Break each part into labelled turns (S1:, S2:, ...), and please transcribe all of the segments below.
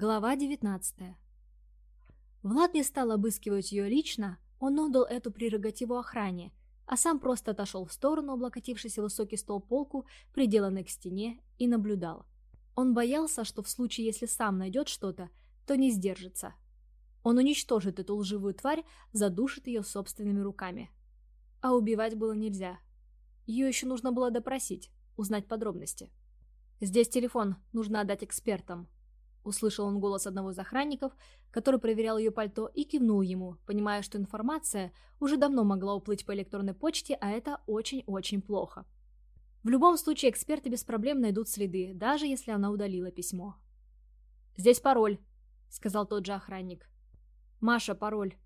S1: Глава 19 Влад не стал обыскивать ее лично, он отдал эту прерогативу охране, а сам просто отошел в сторону, облокотившись высокий стол полку, приделанный к стене, и наблюдал. Он боялся, что в случае, если сам найдет что-то, то не сдержится. Он уничтожит эту лживую тварь, задушит ее собственными руками. А убивать было нельзя. Ее еще нужно было допросить, узнать подробности. «Здесь телефон, нужно отдать экспертам», Услышал он голос одного из охранников, который проверял ее пальто, и кивнул ему, понимая, что информация уже давно могла уплыть по электронной почте, а это очень-очень плохо. В любом случае, эксперты без проблем найдут следы, даже если она удалила письмо. «Здесь пароль», — сказал тот же охранник. «Маша, пароль».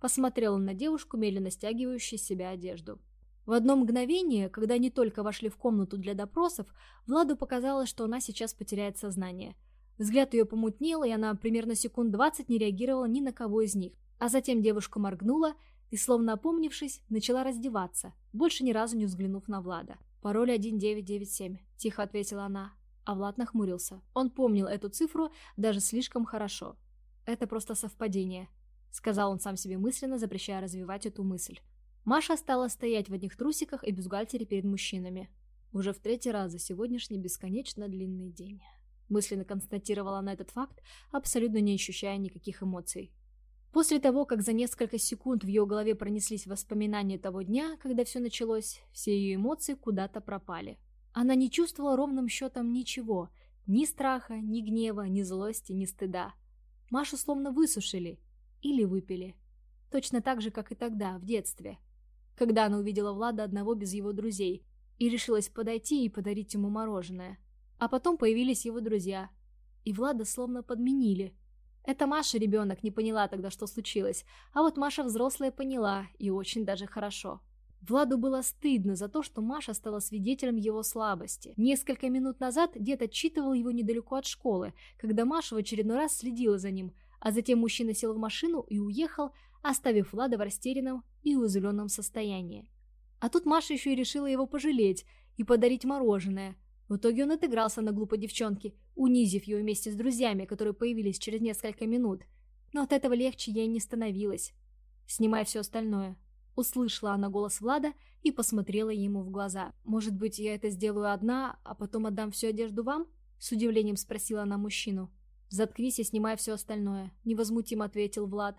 S1: Посмотрел он на девушку, медленно стягивающую с себя одежду. В одно мгновение, когда они только вошли в комнату для допросов, Владу показалось, что она сейчас потеряет сознание — Взгляд ее помутнел, и она примерно секунд двадцать не реагировала ни на кого из них. А затем девушка моргнула и, словно опомнившись, начала раздеваться, больше ни разу не взглянув на Влада. «Пароль 1997», — тихо ответила она. А Влад нахмурился. Он помнил эту цифру даже слишком хорошо. «Это просто совпадение», — сказал он сам себе мысленно, запрещая развивать эту мысль. Маша стала стоять в одних трусиках и бюстгальтере перед мужчинами. Уже в третий раз за сегодняшний бесконечно длинный день. Мысленно констатировала она этот факт, абсолютно не ощущая никаких эмоций. После того, как за несколько секунд в ее голове пронеслись воспоминания того дня, когда все началось, все ее эмоции куда-то пропали. Она не чувствовала ровным счетом ничего, ни страха, ни гнева, ни злости, ни стыда. Машу словно высушили или выпили. Точно так же, как и тогда, в детстве. Когда она увидела Влада одного без его друзей и решилась подойти и подарить ему мороженое. А потом появились его друзья. И Влада словно подменили. Это Маша ребенок не поняла тогда, что случилось, а вот Маша взрослая поняла, и очень даже хорошо. Владу было стыдно за то, что Маша стала свидетелем его слабости. Несколько минут назад дед отчитывал его недалеко от школы, когда Маша в очередной раз следила за ним, а затем мужчина сел в машину и уехал, оставив Влада в растерянном и уязвленном состоянии. А тут Маша еще и решила его пожалеть и подарить мороженое – в итоге он отыгрался на глупой девчонке, унизив ее вместе с друзьями, которые появились через несколько минут. Но от этого легче ей не становилось. «Снимай все остальное». Услышала она голос Влада и посмотрела ему в глаза. «Может быть, я это сделаю одна, а потом отдам всю одежду вам?» С удивлением спросила она мужчину. «Заткнись и снимай все остальное», — невозмутимо ответил Влад.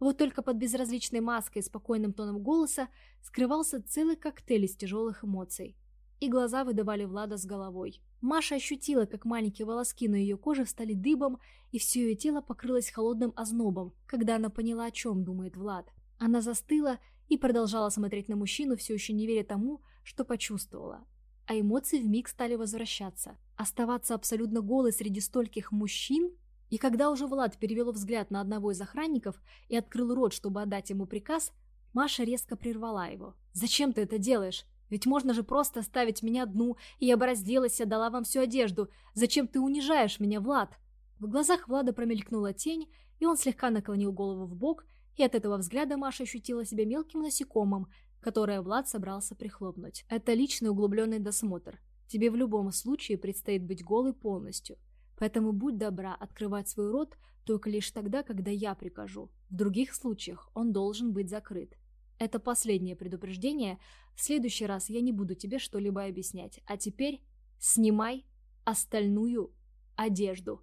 S1: Вот только под безразличной маской и спокойным тоном голоса скрывался целый коктейль из тяжелых эмоций и глаза выдавали Влада с головой. Маша ощутила, как маленькие волоски на ее коже стали дыбом, и все ее тело покрылось холодным ознобом, когда она поняла, о чем думает Влад. Она застыла и продолжала смотреть на мужчину, все еще не веря тому, что почувствовала. А эмоции вмиг стали возвращаться. Оставаться абсолютно голой среди стольких мужчин? И когда уже Влад перевел взгляд на одного из охранников и открыл рот, чтобы отдать ему приказ, Маша резко прервала его. «Зачем ты это делаешь? Ведь можно же просто оставить меня одну, и я бы разделась и дала вам всю одежду. Зачем ты унижаешь меня, Влад?» В глазах Влада промелькнула тень, и он слегка наклонил голову в бок, и от этого взгляда Маша ощутила себя мелким насекомым, которое Влад собрался прихлопнуть. Это личный углубленный досмотр. Тебе в любом случае предстоит быть голой полностью. Поэтому будь добра открывать свой рот только лишь тогда, когда я прикажу. В других случаях он должен быть закрыт. Это последнее предупреждение. В следующий раз я не буду тебе что-либо объяснять. А теперь снимай остальную одежду.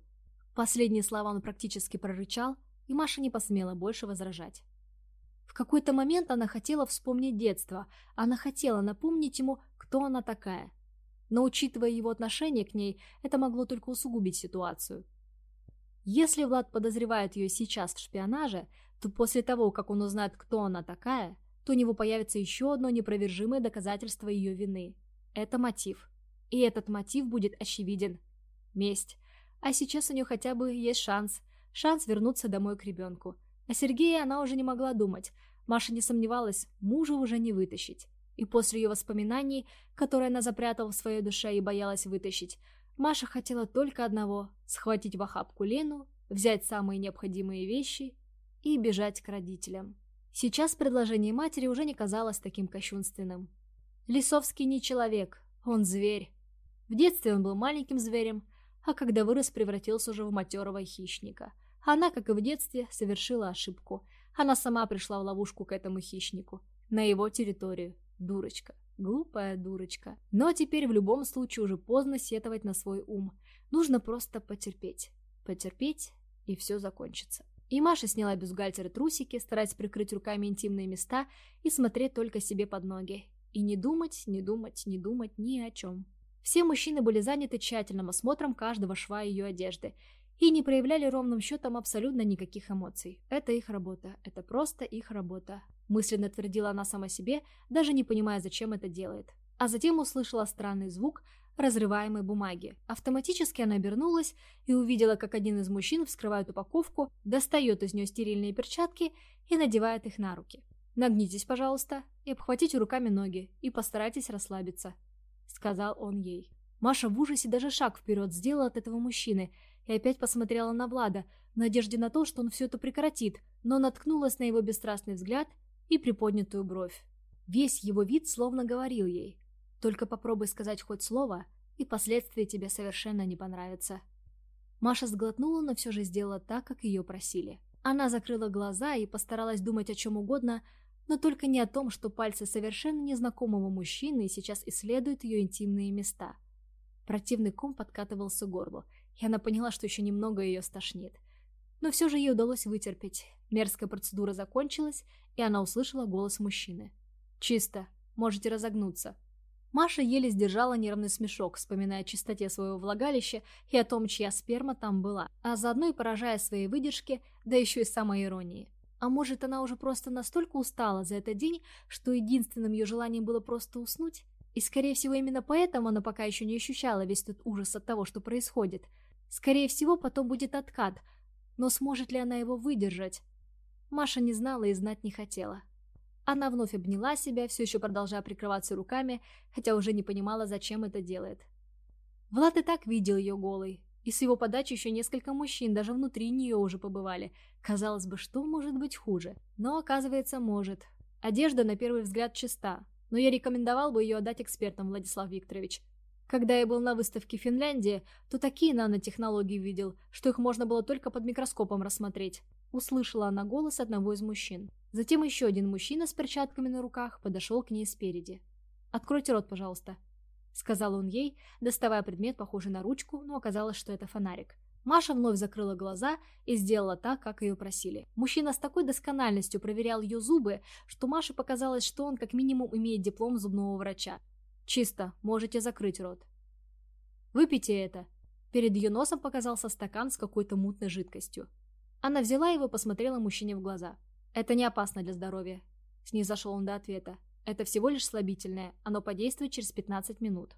S1: Последние слова он практически прорычал, и Маша не посмела больше возражать. В какой-то момент она хотела вспомнить детство, она хотела напомнить ему, кто она такая. Но учитывая его отношение к ней, это могло только усугубить ситуацию. Если Влад подозревает ее сейчас в шпионаже, то после того, как он узнает, кто она такая, то у него появится еще одно непровержимое доказательство ее вины. Это мотив. И этот мотив будет очевиден. Месть. А сейчас у нее хотя бы есть шанс. Шанс вернуться домой к ребенку. О Сергее она уже не могла думать. Маша не сомневалась, мужа уже не вытащить. И после ее воспоминаний, которые она запрятала в своей душе и боялась вытащить, Маша хотела только одного – схватить в охапку Лену, взять самые необходимые вещи и бежать к родителям. Сейчас предложение матери уже не казалось таким кощунственным. Лисовский не человек, он зверь. В детстве он был маленьким зверем, а когда вырос, превратился уже в матерого хищника. Она, как и в детстве, совершила ошибку. Она сама пришла в ловушку к этому хищнику. На его территорию. Дурочка. Глупая дурочка. Но теперь в любом случае уже поздно сетовать на свой ум. Нужно просто потерпеть. Потерпеть, и все закончится. И Маша сняла бюстгальтер и трусики, стараясь прикрыть руками интимные места и смотреть только себе под ноги. И не думать, не думать, не думать ни о чем. Все мужчины были заняты тщательным осмотром каждого шва ее одежды и не проявляли ровным счетом абсолютно никаких эмоций. Это их работа, это просто их работа. Мысленно твердила она сама себе, даже не понимая, зачем это делает. А затем услышала странный звук, разрываемой бумаги. Автоматически она обернулась и увидела, как один из мужчин вскрывает упаковку, достает из нее стерильные перчатки и надевает их на руки. «Нагнитесь, пожалуйста, и обхватите руками ноги, и постарайтесь расслабиться», — сказал он ей. Маша в ужасе даже шаг вперед сделала от этого мужчины и опять посмотрела на Влада, в надежде на то, что он все это прекратит, но наткнулась на его бесстрастный взгляд и приподнятую бровь. Весь его вид словно говорил ей только попробуй сказать хоть слово, и последствия тебе совершенно не понравятся. Маша сглотнула, но все же сделала так, как ее просили. Она закрыла глаза и постаралась думать о чем угодно, но только не о том, что пальцы совершенно незнакомого мужчины сейчас исследуют ее интимные места. Противный ком подкатывался к горлу, и она поняла, что еще немного ее стошнит. Но все же ей удалось вытерпеть. Мерзкая процедура закончилась, и она услышала голос мужчины. «Чисто. Можете разогнуться». Маша еле сдержала нервный смешок, вспоминая о чистоте своего влагалища и о том, чья сперма там была, а заодно и поражая своей выдержке, да еще и самой иронии. А может, она уже просто настолько устала за этот день, что единственным ее желанием было просто уснуть? И, скорее всего, именно поэтому она пока еще не ощущала весь тот ужас от того, что происходит. Скорее всего, потом будет откат, но сможет ли она его выдержать? Маша не знала и знать не хотела. Она вновь обняла себя, все еще продолжая прикрываться руками, хотя уже не понимала, зачем это делает. Влад и так видел ее голой, и с его подачи еще несколько мужчин даже внутри нее уже побывали. Казалось бы, что может быть хуже? Но, оказывается, может. Одежда, на первый взгляд, чиста, но я рекомендовал бы ее отдать экспертам, Владислав Викторович. Когда я был на выставке в Финляндии, то такие нанотехнологии видел, что их можно было только под микроскопом рассмотреть. Услышала она голос одного из мужчин. Затем еще один мужчина с перчатками на руках подошел к ней спереди. «Откройте рот, пожалуйста», — сказал он ей, доставая предмет, похожий на ручку, но оказалось, что это фонарик. Маша вновь закрыла глаза и сделала так, как ее просили. Мужчина с такой доскональностью проверял ее зубы, что Маше показалось, что он как минимум имеет диплом зубного врача. «Чисто, можете закрыть рот». «Выпейте это». Перед ее носом показался стакан с какой-то мутной жидкостью. Она взяла его и посмотрела мужчине в глаза. «Это не опасно для здоровья», — снизошел он до ответа. «Это всего лишь слабительное, оно подействует через 15 минут».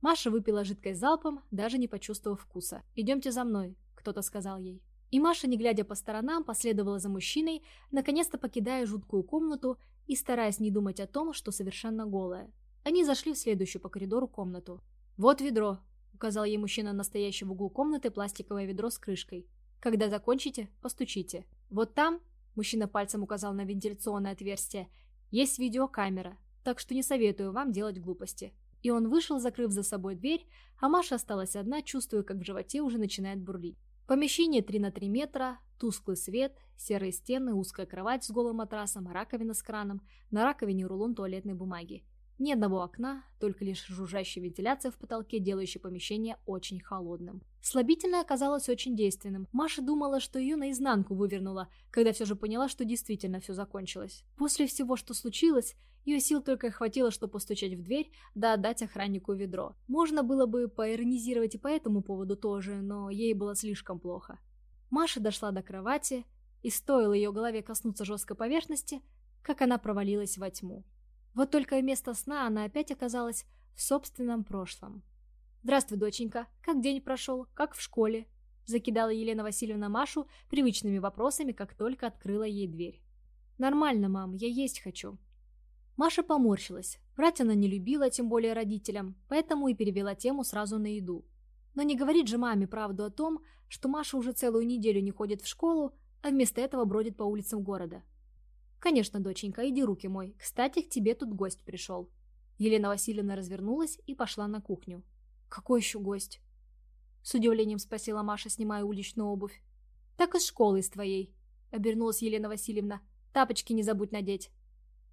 S1: Маша выпила жидкость залпом, даже не почувствовав вкуса. «Идемте за мной», — кто-то сказал ей. И Маша, не глядя по сторонам, последовала за мужчиной, наконец-то покидая жуткую комнату и стараясь не думать о том, что совершенно голая. Они зашли в следующую по коридору комнату. «Вот ведро», — указал ей мужчина настоящий в углу комнаты пластиковое ведро с крышкой. «Когда закончите, постучите. Вот там Мужчина пальцем указал на вентиляционное отверстие. «Есть видеокамера, так что не советую вам делать глупости». И он вышел, закрыв за собой дверь, а Маша осталась одна, чувствуя, как в животе уже начинает бурлить. Помещение 3 на 3 метра, тусклый свет, серые стены, узкая кровать с голым матрасом, раковина с краном, на раковине рулон туалетной бумаги. Ни одного окна, только лишь жужжащая вентиляция в потолке, делающая помещение очень холодным. Слабительное оказалось очень действенным. Маша думала, что ее наизнанку вывернуло, когда все же поняла, что действительно все закончилось. После всего, что случилось, ее сил только хватило, чтобы постучать в дверь, да отдать охраннику ведро. Можно было бы поиронизировать и по этому поводу тоже, но ей было слишком плохо. Маша дошла до кровати, и стоило ее голове коснуться жесткой поверхности, как она провалилась во тьму. Вот только вместо сна она опять оказалась в собственном прошлом. «Здравствуй, доченька. Как день прошел? Как в школе?» Закидала Елена Васильевна Машу привычными вопросами, как только открыла ей дверь. «Нормально, мам, я есть хочу». Маша поморщилась. Врать она не любила, тем более родителям, поэтому и перевела тему сразу на еду. Но не говорит же маме правду о том, что Маша уже целую неделю не ходит в школу, а вместо этого бродит по улицам города. «Конечно, доченька, иди руки мой. Кстати, к тебе тут гость пришел». Елена Васильевна развернулась и пошла на кухню. «Какой еще гость?» С удивлением спросила Маша, снимая уличную обувь. Так из школы из твоей, обернулась Елена Васильевна. Тапочки не забудь надеть.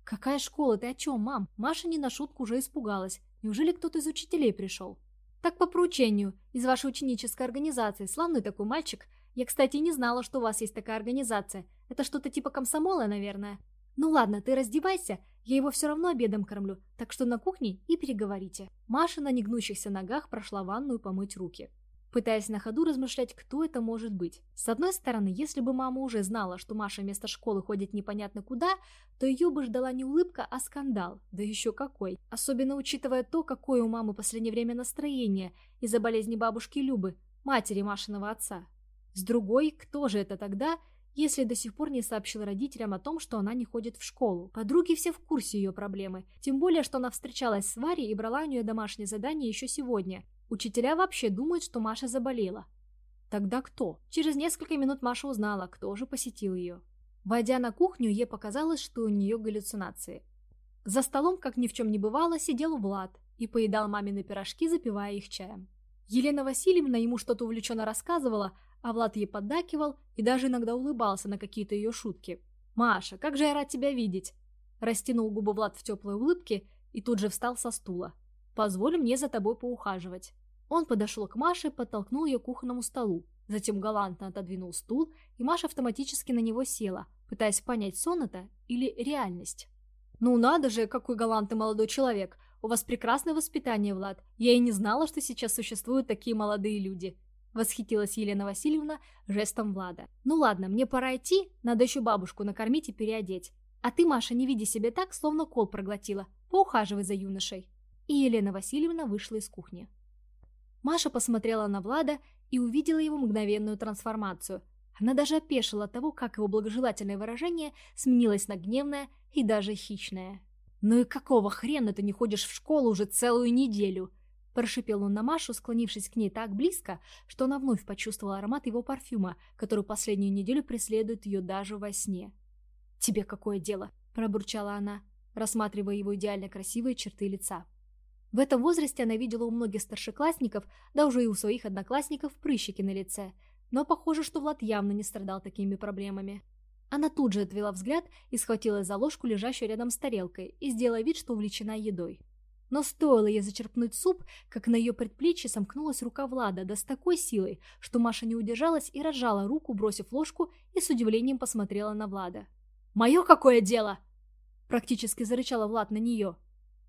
S1: Какая школа? Ты о чем, мам? Маша не на шутку уже испугалась. Неужели кто-то из учителей пришел? Так по поручению, из вашей ученической организации. Славный такой мальчик. Я, кстати, не знала, что у вас есть такая организация. Это что-то типа комсомола, наверное. Ну ладно, ты раздевайся, я его все равно обедом кормлю, так что на кухне и переговорите. Маша на негнущихся ногах прошла ванную помыть руки пытаясь на ходу размышлять, кто это может быть. С одной стороны, если бы мама уже знала, что Маша вместо школы ходит непонятно куда, то ее бы ждала не улыбка, а скандал, да еще какой. Особенно учитывая то, какое у мамы последнее время настроение из-за болезни бабушки Любы, матери Машиного отца. С другой, кто же это тогда, если до сих пор не сообщил родителям о том, что она не ходит в школу. Подруги все в курсе ее проблемы, тем более, что она встречалась с Варей и брала у нее домашнее задание еще сегодня. Учителя вообще думают, что Маша заболела. Тогда кто? Через несколько минут Маша узнала, кто же посетил ее. Войдя на кухню, ей показалось, что у нее галлюцинации. За столом, как ни в чем не бывало, сидел Влад и поедал мамины пирожки, запивая их чаем. Елена Васильевна ему что-то увлеченно рассказывала, а Влад ей поддакивал и даже иногда улыбался на какие-то ее шутки. «Маша, как же я рад тебя видеть!» Растянул губы Влад в теплой улыбке и тут же встал со стула. «Позволь мне за тобой поухаживать». Он подошел к Маше, подтолкнул ее к кухонному столу, затем галантно отодвинул стул, и Маша автоматически на него села, пытаясь понять, сон это или реальность. «Ну надо же, какой галантный молодой человек! У вас прекрасное воспитание, Влад. Я и не знала, что сейчас существуют такие молодые люди», — восхитилась Елена Васильевна жестом Влада. «Ну ладно, мне пора идти, надо еще бабушку накормить и переодеть. А ты, Маша, не види себя так, словно кол проглотила. Поухаживай за юношей». И Елена Васильевна вышла из кухни. Маша посмотрела на Влада и увидела его мгновенную трансформацию. Она даже опешила от того, как его благожелательное выражение сменилось на гневное и даже хищное. «Ну и какого хрена ты не ходишь в школу уже целую неделю?» Прошипел он на Машу, склонившись к ней так близко, что она вновь почувствовала аромат его парфюма, который последнюю неделю преследует ее даже во сне. «Тебе какое дело?» – пробурчала она, рассматривая его идеально красивые черты лица. В этом возрасте она видела у многих старшеклассников, да уже и у своих одноклассников, прыщики на лице. Но похоже, что Влад явно не страдал такими проблемами. Она тут же отвела взгляд и схватила за ложку, лежащую рядом с тарелкой, и сделала вид, что увлечена едой. Но стоило ей зачерпнуть суп, как на ее предплечье сомкнулась рука Влада, да с такой силой, что Маша не удержалась и разжала руку, бросив ложку, и с удивлением посмотрела на Влада. «Мое какое дело?» Практически зарычала Влад на нее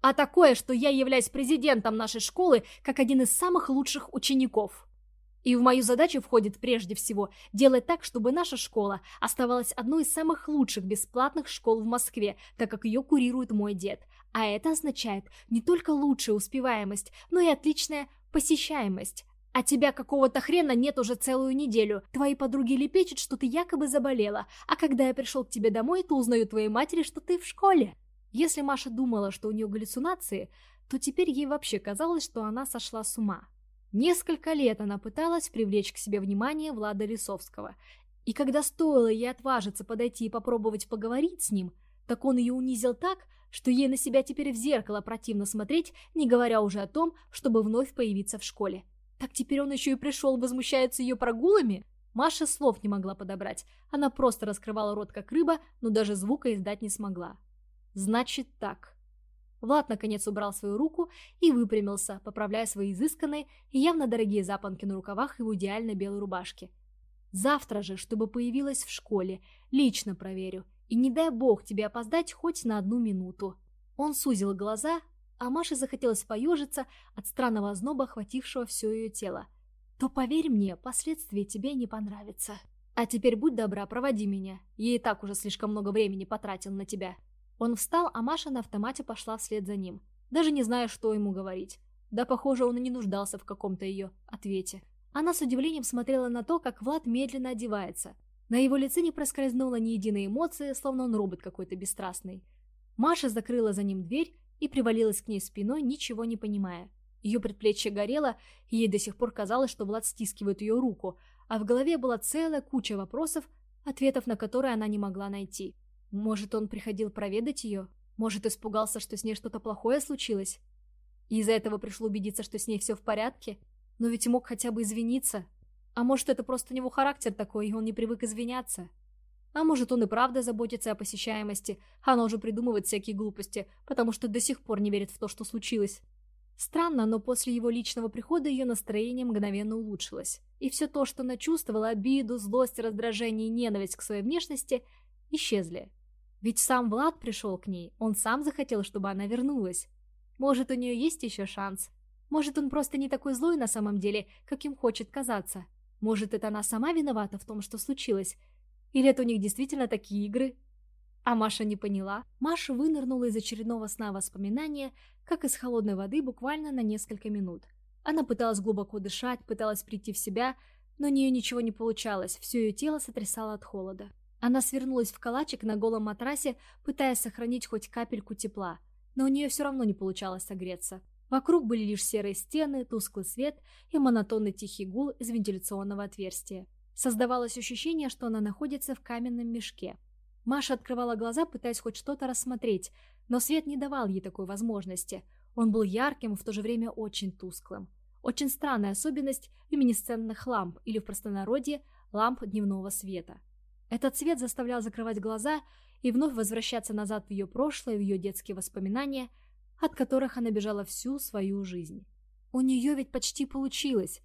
S1: а такое, что я являюсь президентом нашей школы как один из самых лучших учеников. И в мою задачу входит прежде всего делать так, чтобы наша школа оставалась одной из самых лучших бесплатных школ в Москве, так как ее курирует мой дед. А это означает не только лучшая успеваемость, но и отличная посещаемость. А тебя какого-то хрена нет уже целую неделю. Твои подруги лепечут, что ты якобы заболела, а когда я пришел к тебе домой, то узнаю твоей матери, что ты в школе. Если Маша думала, что у нее галлюцинации, то теперь ей вообще казалось, что она сошла с ума. Несколько лет она пыталась привлечь к себе внимание Влада Лисовского, и когда стоило ей отважиться подойти и попробовать поговорить с ним, так он ее унизил так, что ей на себя теперь в зеркало противно смотреть, не говоря уже о том, чтобы вновь появиться в школе. Так теперь он еще и пришел, возмущается ее прогулами? Маша слов не могла подобрать, она просто раскрывала рот как рыба, но даже звука издать не смогла. Значит так. Влад наконец убрал свою руку и выпрямился, поправляя свои изысканные и явно дорогие запонки на рукавах и в идеально белой рубашке. Завтра же, чтобы появилась в школе, лично проверю. И не дай бог тебе опоздать хоть на одну минуту. Он сузил глаза, а Маше захотелось поежиться от странного озноба, охватившего все ее тело. То поверь мне, последствия тебе не понравятся. А теперь будь добра, проводи меня. Я и так уже слишком много времени потратил на тебя. Он встал, а Маша на автомате пошла вслед за ним, даже не зная, что ему говорить. Да, похоже, он и не нуждался в каком-то ее ответе. Она с удивлением смотрела на то, как Влад медленно одевается. На его лице не проскользнула ни единой эмоции, словно он робот какой-то бесстрастный. Маша закрыла за ним дверь и привалилась к ней спиной, ничего не понимая. Ее предплечье горело, и ей до сих пор казалось, что Влад стискивает ее руку, а в голове была целая куча вопросов, ответов на которые она не могла найти. Может, он приходил проведать ее? Может, испугался, что с ней что-то плохое случилось? И из-за этого пришло убедиться, что с ней все в порядке? Но ведь мог хотя бы извиниться. А может, это просто у него характер такой, и он не привык извиняться. А может, он и правда заботится о посещаемости, а она уже придумывает всякие глупости, потому что до сих пор не верит в то, что случилось. Странно, но после его личного прихода ее настроение мгновенно улучшилось. И все то, что она чувствовала, обиду, злость, раздражение и ненависть к своей внешности, исчезли. Ведь сам Влад пришел к ней, он сам захотел, чтобы она вернулась. Может, у нее есть еще шанс. Может, он просто не такой злой на самом деле, каким хочет казаться. Может, это она сама виновата в том, что случилось, или это у них действительно такие игры? А Маша не поняла. Маша вынырнула из очередного сна воспоминания, как из холодной воды буквально на несколько минут. Она пыталась глубоко дышать, пыталась прийти в себя, но у нее ничего не получалось, все ее тело сотрясало от холода. Она свернулась в калачик на голом матрасе, пытаясь сохранить хоть капельку тепла, но у нее все равно не получалось согреться. Вокруг были лишь серые стены, тусклый свет и монотонный тихий гул из вентиляционного отверстия. Создавалось ощущение, что она находится в каменном мешке. Маша открывала глаза, пытаясь хоть что-то рассмотреть, но свет не давал ей такой возможности. Он был ярким и в то же время очень тусклым. Очень странная особенность люминесцентных ламп, или в простонародье ламп дневного света. Этот свет заставлял закрывать глаза и вновь возвращаться назад в ее прошлое, в ее детские воспоминания, от которых она бежала всю свою жизнь. У нее ведь почти получилось.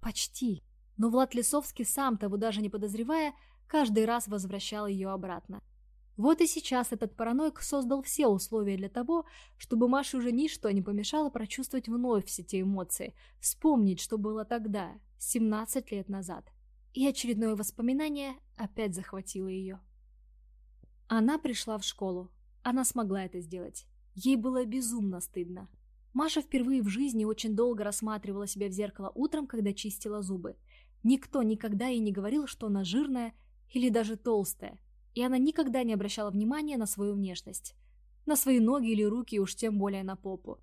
S1: Почти но Влад Лисовский, сам того даже не подозревая, каждый раз возвращал ее обратно. Вот и сейчас этот параноик создал все условия для того, чтобы Маше уже ничто не помешало прочувствовать вновь все те эмоции, вспомнить, что было тогда, 17 лет назад. И очередное воспоминание опять захватило ее. Она пришла в школу. Она смогла это сделать. Ей было безумно стыдно. Маша впервые в жизни очень долго рассматривала себя в зеркало утром, когда чистила зубы – Никто никогда ей не говорил, что она жирная или даже толстая, и она никогда не обращала внимания на свою внешность. На свои ноги или руки, уж тем более на попу.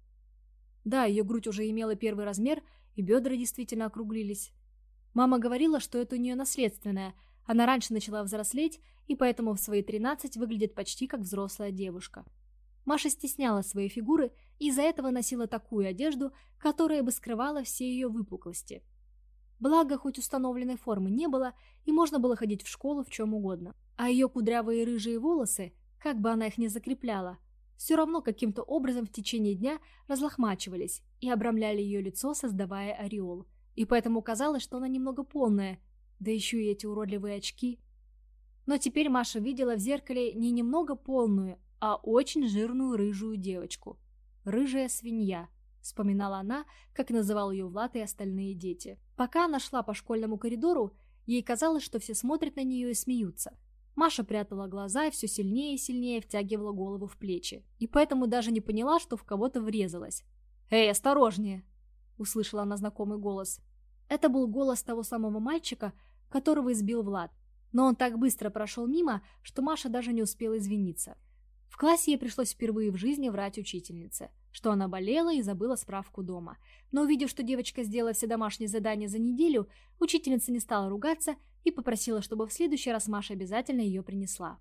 S1: Да, ее грудь уже имела первый размер, и бедра действительно округлились. Мама говорила, что это у нее наследственное, она раньше начала взрослеть, и поэтому в свои 13 выглядит почти как взрослая девушка. Маша стесняла своей фигуры и из-за этого носила такую одежду, которая бы скрывала все ее выпуклости – Благо, хоть установленной формы не было, и можно было ходить в школу в чем угодно. А ее кудрявые рыжие волосы, как бы она их ни закрепляла, все равно каким-то образом в течение дня разлохмачивались и обрамляли ее лицо, создавая ореол. И поэтому казалось, что она немного полная, да еще и эти уродливые очки. Но теперь Маша видела в зеркале не немного полную, а очень жирную рыжую девочку. Рыжая свинья – вспоминала она, как называл ее Влад и остальные дети. Пока она шла по школьному коридору, ей казалось, что все смотрят на нее и смеются. Маша прятала глаза и все сильнее и сильнее втягивала голову в плечи, и поэтому даже не поняла, что в кого-то врезалась. «Эй, осторожнее!» — услышала она знакомый голос. Это был голос того самого мальчика, которого избил Влад. Но он так быстро прошел мимо, что Маша даже не успела извиниться. В классе ей пришлось впервые в жизни врать учительнице что она болела и забыла справку дома. Но увидев, что девочка сделала все домашние задания за неделю, учительница не стала ругаться и попросила, чтобы в следующий раз Маша обязательно ее принесла.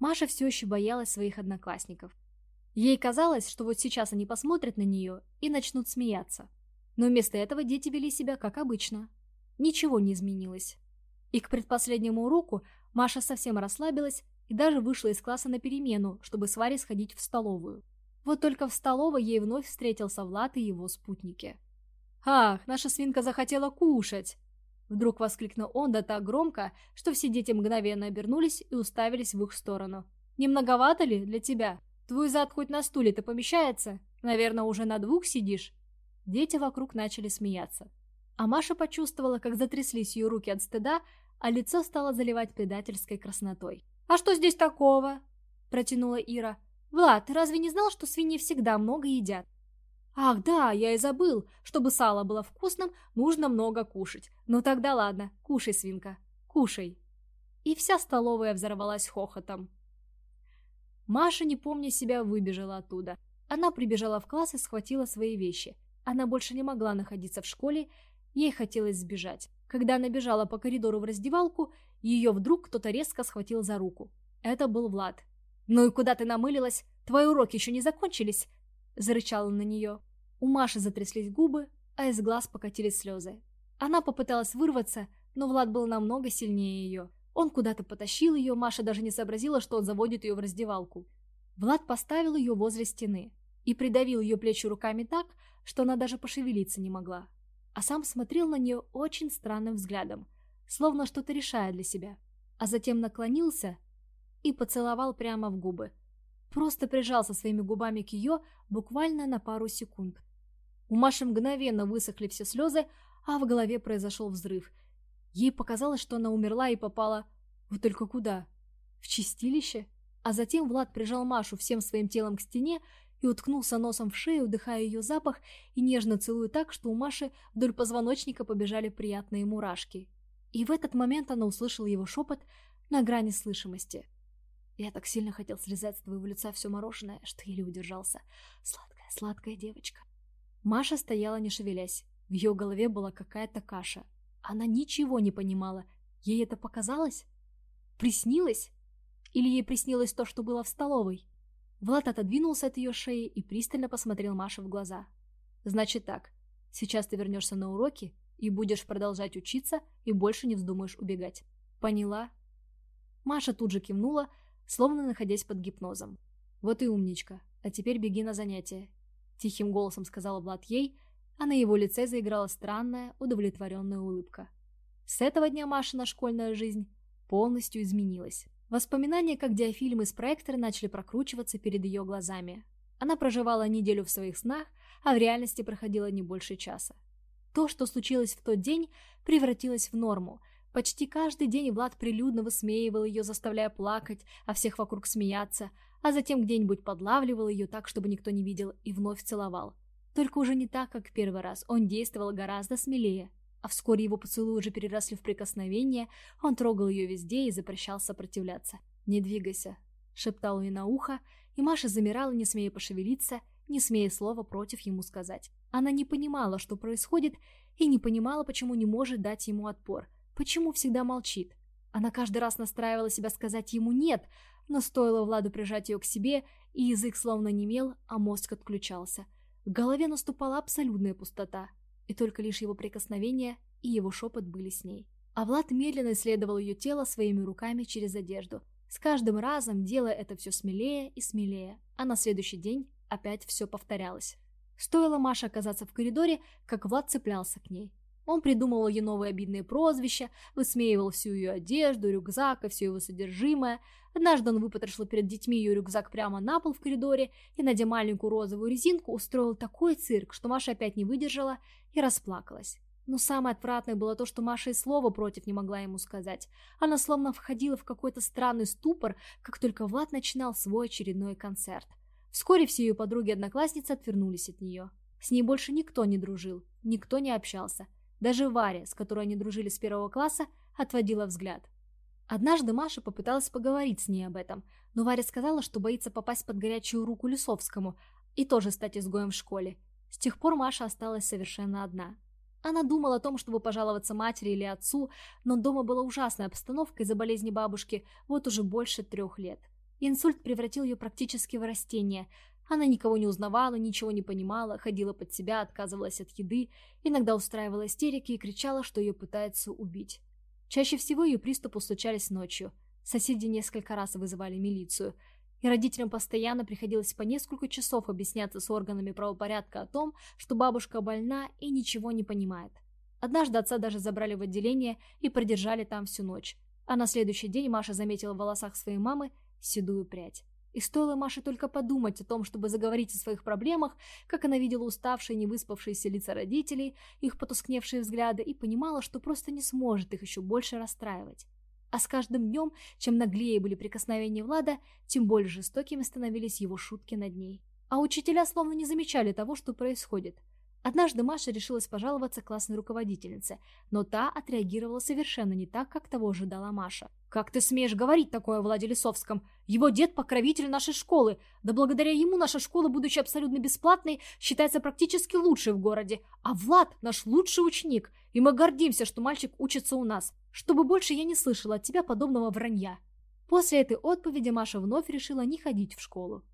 S1: Маша все еще боялась своих одноклассников. Ей казалось, что вот сейчас они посмотрят на нее и начнут смеяться. Но вместо этого дети вели себя как обычно. Ничего не изменилось. И к предпоследнему уроку Маша совсем расслабилась и даже вышла из класса на перемену, чтобы с Варей сходить в столовую. Вот только в столовой ей вновь встретился Влад и его спутники. «Ах, наша свинка захотела кушать!» Вдруг воскликнул он да так громко, что все дети мгновенно обернулись и уставились в их сторону. «Не многовато ли для тебя? Твой зад хоть на стуле-то помещается? Наверное, уже на двух сидишь?» Дети вокруг начали смеяться. А Маша почувствовала, как затряслись ее руки от стыда, а лицо стало заливать предательской краснотой. «А что здесь такого?» – протянула Ира. «Влад, ты разве не знал, что свиньи всегда много едят?» «Ах, да, я и забыл. Чтобы сало было вкусным, нужно много кушать. Ну тогда ладно, кушай, свинка, кушай». И вся столовая взорвалась хохотом. Маша, не помня себя, выбежала оттуда. Она прибежала в класс и схватила свои вещи. Она больше не могла находиться в школе, ей хотелось сбежать. Когда она бежала по коридору в раздевалку, ее вдруг кто-то резко схватил за руку. Это был Влад. «Ну и куда ты намылилась? Твои уроки еще не закончились?» Зарычала на нее. У Маши затряслись губы, а из глаз покатились слезы. Она попыталась вырваться, но Влад был намного сильнее ее. Он куда-то потащил ее, Маша даже не сообразила, что он заводит ее в раздевалку. Влад поставил ее возле стены и придавил ее плечи руками так, что она даже пошевелиться не могла. А сам смотрел на нее очень странным взглядом, словно что-то решая для себя. А затем наклонился и поцеловал прямо в губы. Просто прижался своими губами к ее буквально на пару секунд. У Маши мгновенно высохли все слезы, а в голове произошел взрыв. Ей показалось, что она умерла и попала... Вот только куда? В чистилище? А затем Влад прижал Машу всем своим телом к стене и уткнулся носом в шею, вдыхая ее запах и нежно целуя так, что у Маши вдоль позвоночника побежали приятные мурашки. И в этот момент она услышала его шепот на грани слышимости. «Я так сильно хотел слезать с твоего лица все мороженое, что еле удержался. Сладкая, сладкая девочка». Маша стояла не шевелясь. В ее голове была какая-то каша. Она ничего не понимала. Ей это показалось? Приснилось? Или ей приснилось то, что было в столовой? Влад отодвинулся от ее шеи и пристально посмотрел Маше в глаза. «Значит так, сейчас ты вернешься на уроки и будешь продолжать учиться и больше не вздумаешь убегать. Поняла?» Маша тут же кивнула, словно находясь под гипнозом. «Вот и умничка, а теперь беги на занятия», — тихим голосом сказала Влад ей, а на его лице заиграла странная, удовлетворенная улыбка. С этого дня Машина школьная жизнь полностью изменилась. Воспоминания, как диафильмы с проектора, начали прокручиваться перед ее глазами. Она проживала неделю в своих снах, а в реальности проходило не больше часа. То, что случилось в тот день, превратилось в норму. Почти каждый день Влад прилюдно высмеивал ее, заставляя плакать, а всех вокруг смеяться, а затем где-нибудь подлавливал ее так, чтобы никто не видел, и вновь целовал. Только уже не так, как первый раз, он действовал гораздо смелее а вскоре его поцелуи уже переросли в прикосновение, он трогал ее везде и запрещал сопротивляться. «Не двигайся», — шептал ей на ухо, и Маша замирала, не смея пошевелиться, не смея слова против ему сказать. Она не понимала, что происходит, и не понимала, почему не может дать ему отпор, почему всегда молчит. Она каждый раз настраивала себя сказать ему «нет», но стоило Владу прижать ее к себе, и язык словно немел, а мозг отключался. В голове наступала абсолютная пустота и только лишь его прикосновение и его шепот были с ней. А Влад медленно исследовал ее тело своими руками через одежду, с каждым разом делая это все смелее и смелее, а на следующий день опять все повторялось. Стоило Маше оказаться в коридоре, как Влад цеплялся к ней. Он придумывал ей новые обидные прозвища, высмеивал всю ее одежду, рюкзак и все его содержимое. Однажды он выпотрошил перед детьми ее рюкзак прямо на пол в коридоре и, надя маленькую розовую резинку, устроил такой цирк, что Маша опять не выдержала и расплакалась. Но самое отвратное было то, что Маша и слова против не могла ему сказать. Она словно входила в какой-то странный ступор, как только Влад начинал свой очередной концерт. Вскоре все ее подруги-одноклассницы отвернулись от нее. С ней больше никто не дружил, никто не общался – даже Варя, с которой они дружили с первого класса, отводила взгляд. Однажды Маша попыталась поговорить с ней об этом, но Варя сказала, что боится попасть под горячую руку Лисовскому и тоже стать изгоем в школе. С тех пор Маша осталась совершенно одна. Она думала о том, чтобы пожаловаться матери или отцу, но дома была ужасная обстановка из-за болезни бабушки вот уже больше трех лет. Инсульт превратил ее практически в растение, она никого не узнавала, ничего не понимала, ходила под себя, отказывалась от еды, иногда устраивала истерики и кричала, что ее пытаются убить. Чаще всего ее приступы случались ночью. Соседи несколько раз вызывали милицию, и родителям постоянно приходилось по несколько часов объясняться с органами правопорядка о том, что бабушка больна и ничего не понимает. Однажды отца даже забрали в отделение и продержали там всю ночь. А на следующий день Маша заметила в волосах своей мамы седую прядь. И стоило Маше только подумать о том, чтобы заговорить о своих проблемах, как она видела уставшие, невыспавшиеся лица родителей, их потускневшие взгляды, и понимала, что просто не сможет их еще больше расстраивать. А с каждым днем, чем наглее были прикосновения Влада, тем более жестокими становились его шутки над ней. А учителя словно не замечали того, что происходит. Однажды Маша решилась пожаловаться классной руководительнице, но та отреагировала совершенно не так, как того ожидала Маша. «Как ты смеешь говорить такое о Владе Лисовском? Его дед – покровитель нашей школы. Да благодаря ему наша школа, будучи абсолютно бесплатной, считается практически лучшей в городе. А Влад – наш лучший ученик, и мы гордимся, что мальчик учится у нас. Чтобы больше я не слышала от тебя подобного вранья». После этой отповеди Маша вновь решила не ходить в школу.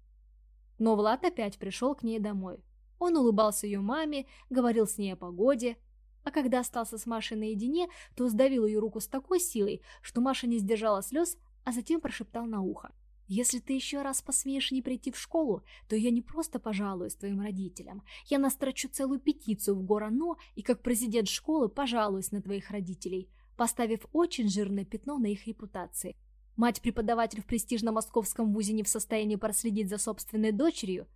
S1: Но Влад опять пришел к ней домой. Он улыбался ее маме, говорил с ней о погоде, а когда остался с Машей наедине, то сдавил ее руку с такой силой, что Маша не сдержала слез, а затем прошептал на ухо. «Если ты еще раз посмеешь не прийти в школу, то я не просто пожалуюсь твоим родителям. Я настрочу целую петицию в Горано и как президент школы пожалуюсь на твоих родителей, поставив очень жирное пятно на их репутации. Мать-преподаватель в престижном московском вузе не в состоянии проследить за собственной дочерью?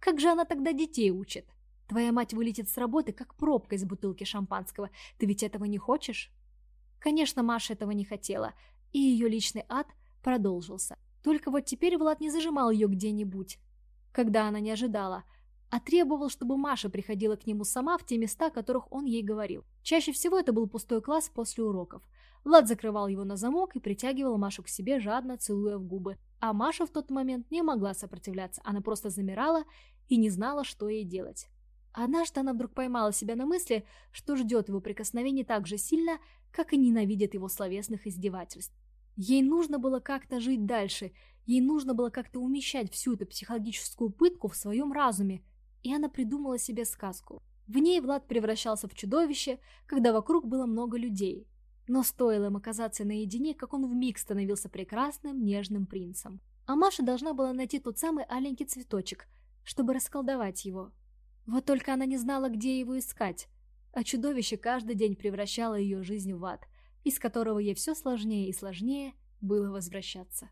S1: Как же она тогда детей учит? Твоя мать вылетит с работы, как пробка из бутылки шампанского. Ты ведь этого не хочешь?» Конечно, Маша этого не хотела, и ее личный ад продолжился. Только вот теперь Влад не зажимал ее где-нибудь, когда она не ожидала, а требовал, чтобы Маша приходила к нему сама в те места, о которых он ей говорил. Чаще всего это был пустой класс после уроков. Влад закрывал его на замок и притягивал Машу к себе, жадно целуя в губы. А Маша в тот момент не могла сопротивляться, она просто замирала и не знала, что ей делать. Однажды она вдруг поймала себя на мысли, что ждет его прикосновений так же сильно, как и ненавидит его словесных издевательств. Ей нужно было как-то жить дальше, ей нужно было как-то умещать всю эту психологическую пытку в своем разуме, и она придумала себе сказку. В ней Влад превращался в чудовище, когда вокруг было много людей. Но стоило им оказаться наедине, как он вмиг становился прекрасным, нежным принцем. А Маша должна была найти тот самый аленький цветочек, чтобы расколдовать его. Вот только она не знала, где его искать, а чудовище каждый день превращало ее жизнь в ад – из которого ей все сложнее и сложнее было возвращаться.